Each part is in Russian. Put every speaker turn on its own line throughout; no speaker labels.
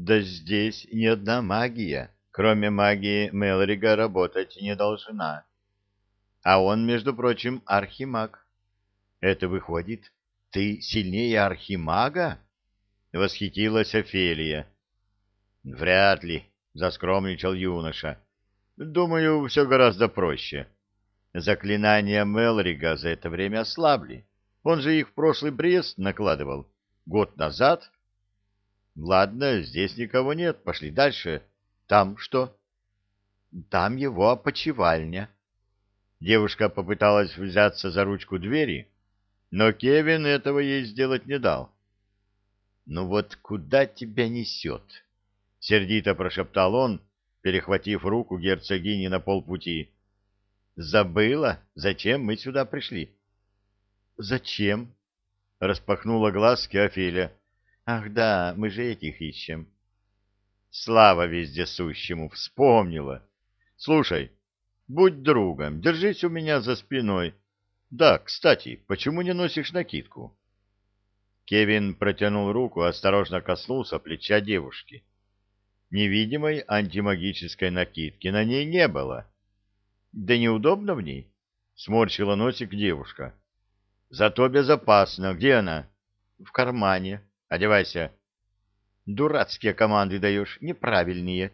Да здесь ни одна магия, кроме магии Мелрига, работать не должна. А он, между прочим, архимаг. Это выходит, ты сильнее архимага? Восхитилась Офелия. Вряд ли, заскромничал юноша. Думаю, все гораздо проще. Заклинания Мелрига за это время ослабли. Он же их в прошлый брест накладывал. Год назад. Ладно, здесь никого нет. Пошли дальше. Там что? Там его опочивальня. Девушка попыталась взяться за ручку двери, но Кевин этого ей сделать не дал. «Ну вот куда тебя несет?» — сердито прошептал он, перехватив руку герцогини на полпути. Забыла, зачем мы сюда пришли? Зачем? Распахнула глазки Офеля. Ах да, мы же этих ищем. Слава вездесущему, вспомнила. Слушай, будь другом, держись у меня за спиной. Да, кстати, почему не носишь накидку? Кевин протянул руку, осторожно коснулся плеча девушки. Невидимой антимагической накидки на ней не было. Да неудобно в ней, сморщила носик девушка. Зато безопасно. Где она? В кармане. Одевайся. Дурацкие команды даешь, неправильные.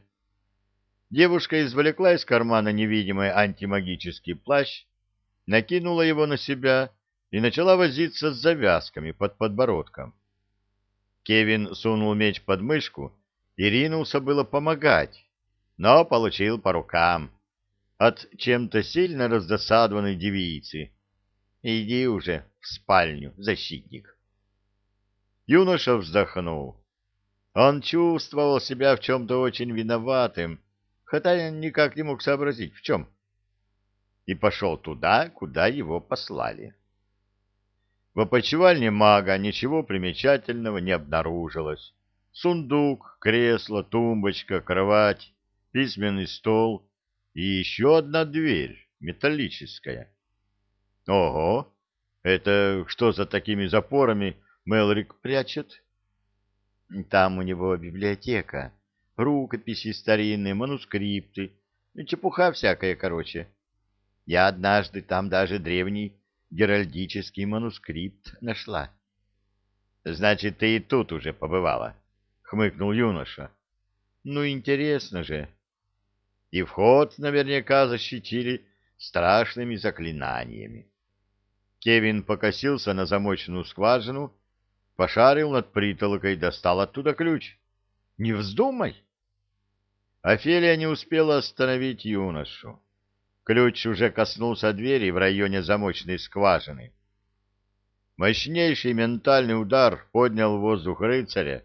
Девушка извлекла из кармана невидимый антимагический плащ, накинула его на себя и начала возиться с завязками под подбородком. Кевин сунул меч под мышку и ринулся было помогать, но получил по рукам от чем-то сильно раздосадованной девицы. Иди уже в спальню, защитник. Юноша вздохнул. Он чувствовал себя в чем-то очень виноватым, хотя никак не мог сообразить, в чем. И пошел туда, куда его послали. В опочивальне мага ничего примечательного не обнаружилось. Сундук, кресло, тумбочка, кровать, письменный стол и еще одна дверь, металлическая. Ого! Это что за такими запорами Мелрик прячет? Там у него библиотека, рукописи старинные, манускрипты, чепуха всякая, короче. Я однажды там даже древний геральдический манускрипт нашла. — Значит, ты и тут уже побывала, — хмыкнул юноша. — Ну, интересно же и вход наверняка защитили страшными заклинаниями. Кевин покосился на замочную скважину, пошарил над притолокой, достал оттуда ключ. «Не вздумай!» Офелия не успела остановить юношу. Ключ уже коснулся двери в районе замочной скважины. Мощнейший ментальный удар поднял воздух рыцаря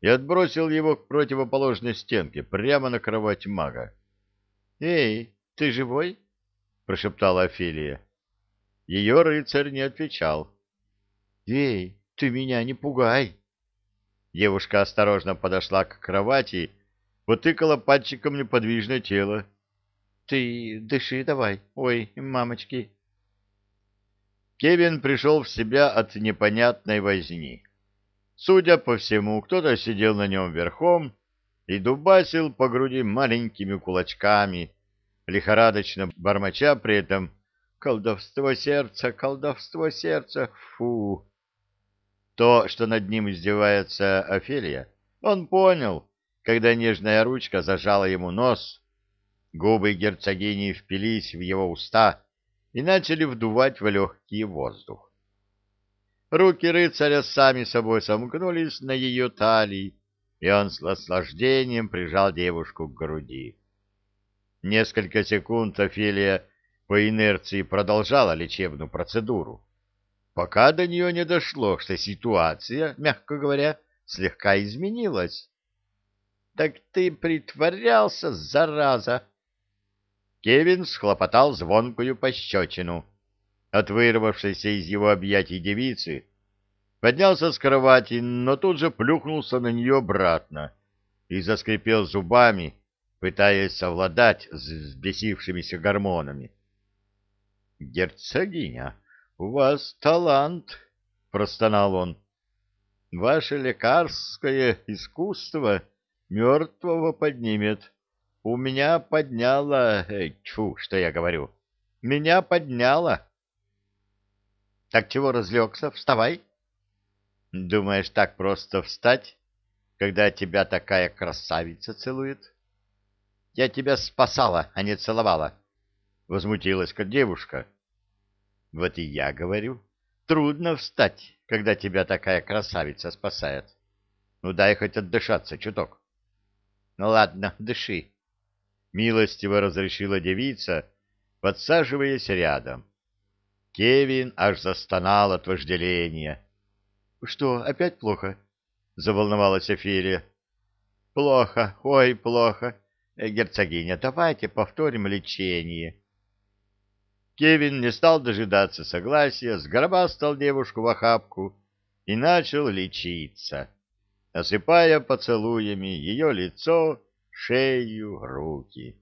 и отбросил его к противоположной стенке, прямо на кровать мага. «Эй, ты живой?» — прошептала Офелия. Ее рыцарь не отвечал. «Эй, ты меня не пугай!» Девушка осторожно подошла к кровати, потыкала пальчиком неподвижное тело. «Ты дыши давай, ой, мамочки!» Кевин пришел в себя от непонятной возни. Судя по всему, кто-то сидел на нем верхом и дубасил по груди маленькими кулачками, лихорадочно бормоча при этом «Колдовство сердца, колдовство сердца, фу!» То, что над ним издевается Офелия, он понял, когда нежная ручка зажала ему нос, губы герцогини впились в его уста и начали вдувать в легкий воздух. Руки рыцаря сами собой сомкнулись на ее талии, и он с наслаждением прижал девушку к груди. Несколько секунд Офелия по инерции продолжала лечебную процедуру, пока до нее не дошло, что ситуация, мягко говоря, слегка изменилась. — Так ты притворялся, зараза! Кевин схлопотал звонкую пощечину от вырвавшейся из его объятий девицы, поднялся с кровати, но тут же плюхнулся на нее обратно и заскрипел зубами, пытаясь совладать с взбесившимися гормонами. — Герцогиня, у вас талант, — простонал он. — Ваше лекарское искусство мертвого поднимет. У меня подняло... Э, тьфу, что я говорю. Меня подняло. Так чего разлегся? Вставай. Думаешь, так просто встать, когда тебя такая красавица целует? Я тебя спасала, а не целовала. Возмутилась девушка. Вот и я говорю, трудно встать, когда тебя такая красавица спасает. Ну дай хоть отдышаться чуток. Ну ладно, дыши. Милостиво разрешила девица, подсаживаясь рядом. Кевин аж застонал от вожделения. — Что, опять плохо? — заволновалась Офелия. — Плохо, ой, плохо. Герцогиня, давайте повторим лечение. Кевин не стал дожидаться согласия, сгробастал девушку в охапку и начал лечиться, осыпая поцелуями ее лицо, шею, руки.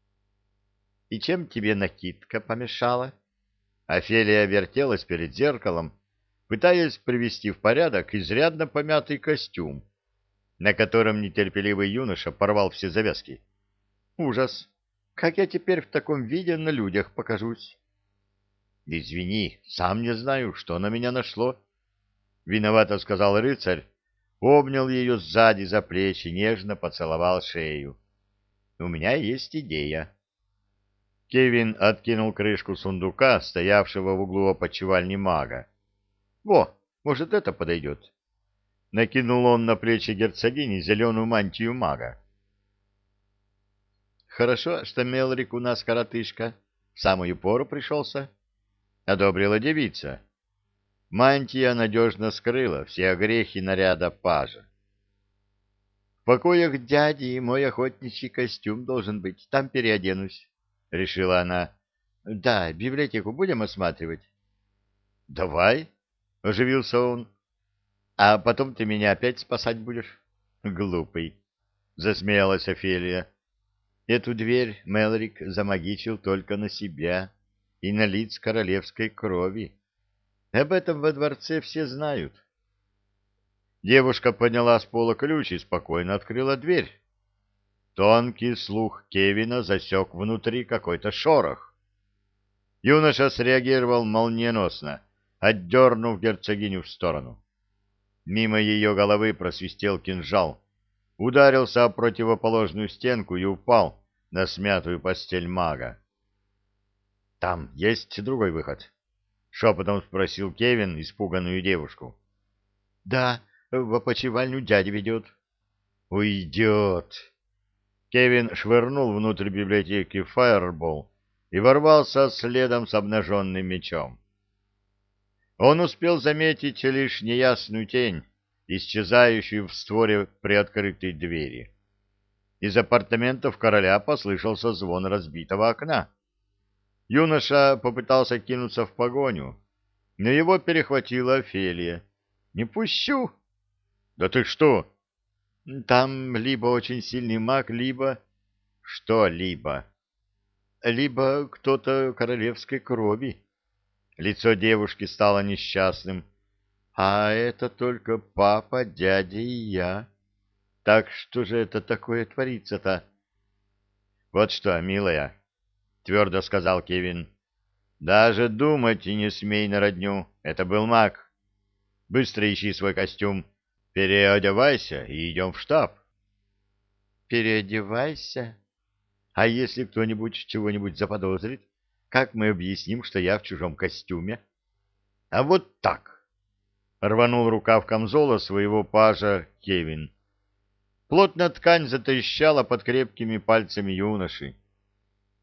— И чем тебе накидка помешала? Офелия вертелась перед зеркалом, пытаясь привести в порядок изрядно помятый костюм, на котором нетерпеливый юноша порвал все завязки. Ужас! Как я теперь в таком виде на людях покажусь? Извини, сам не знаю, что на меня нашло. Виновато сказал рыцарь, обнял ее сзади за плечи, нежно поцеловал шею. У меня есть идея. Кевин откинул крышку сундука, стоявшего в углу опочивальни мага. «Во, может, это подойдет?» Накинул он на плечи герцогини зеленую мантию мага. «Хорошо, что Мелрик у нас коротышка. В самую пору пришелся», — одобрила девица. Мантия надежно скрыла все огрехи наряда пажа. «В покоях дяди мой охотничий костюм должен быть. Там переоденусь». — решила она. — Да, библиотеку будем осматривать? — Давай, — оживился он. — А потом ты меня опять спасать будешь? — Глупый, — засмеялась Офелия. Эту дверь Мелрик замагичил только на себя и на лиц королевской крови. Об этом во дворце все знают. Девушка подняла с пола ключ и спокойно открыла дверь. Тонкий слух Кевина засек внутри какой-то шорох. Юноша среагировал молниеносно, отдернув герцогиню в сторону. Мимо ее головы просвистел кинжал, ударился о противоположную стенку и упал на смятую постель мага. — Там есть другой выход? — шепотом спросил Кевин испуганную девушку. — Да, в опочивальню дядя ведет. — Уйдет! Кевин швырнул внутрь библиотеки фаербол и ворвался следом с обнаженным мечом. Он успел заметить лишь неясную тень, исчезающую в створе приоткрытой двери. Из апартаментов короля послышался звон разбитого окна. Юноша попытался кинуться в погоню, но его перехватила Офелия. «Не пущу!» «Да ты что?» Там либо очень сильный маг, либо... Что либо? Либо кто-то королевской крови. Лицо девушки стало несчастным. А это только папа, дядя и я. Так что же это такое творится-то? Вот что, милая, — твердо сказал Кевин, — даже думать и не смей на родню. Это был маг. Быстро ищи свой костюм. Переодевайся и идем в штаб. Переодевайся? А если кто-нибудь чего-нибудь заподозрит, как мы объясним, что я в чужом костюме? А вот так. Рванул рукав камзола своего пажа Кевин. Плотная ткань затрещала под крепкими пальцами юноши.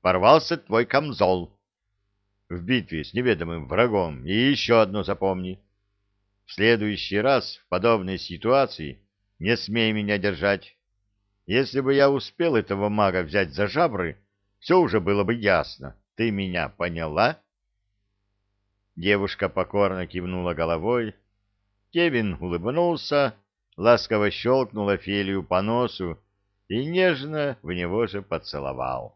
Порвался твой камзол. В битве с неведомым врагом. И еще одно запомни. В следующий раз в подобной ситуации не смей меня держать. Если бы я успел этого мага взять за жабры, все уже было бы ясно. Ты меня поняла? Девушка покорно кивнула головой. Кевин улыбнулся, ласково щелкнул Офелию по носу и нежно в него же поцеловал.